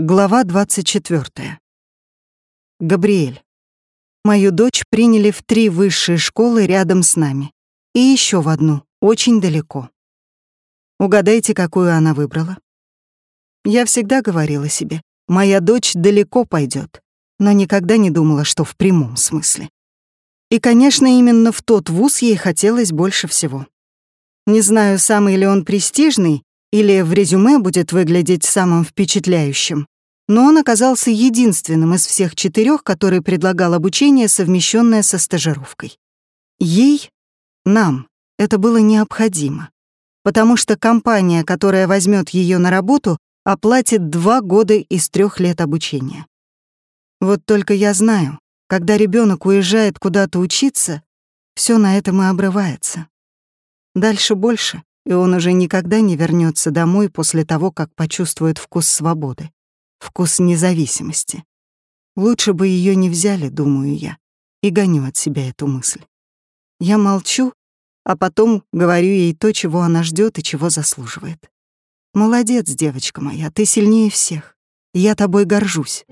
Глава 24. Габриэль. Мою дочь приняли в три высшие школы рядом с нами. И еще в одну, очень далеко. Угадайте, какую она выбрала? Я всегда говорила себе, моя дочь далеко пойдет, но никогда не думала, что в прямом смысле. И, конечно, именно в тот вуз ей хотелось больше всего. Не знаю, самый ли он престижный, или в резюме будет выглядеть самым впечатляющим. Но он оказался единственным из всех четырех, который предлагал обучение, совмещенное со стажировкой. Ей, нам, это было необходимо, потому что компания, которая возьмет ее на работу, оплатит два года из трех лет обучения. Вот только я знаю, когда ребенок уезжает куда-то учиться, все на этом и обрывается. Дальше больше и он уже никогда не вернется домой после того, как почувствует вкус свободы, вкус независимости. Лучше бы ее не взяли, думаю я, и гоню от себя эту мысль. Я молчу, а потом говорю ей то, чего она ждет и чего заслуживает. «Молодец, девочка моя, ты сильнее всех. Я тобой горжусь».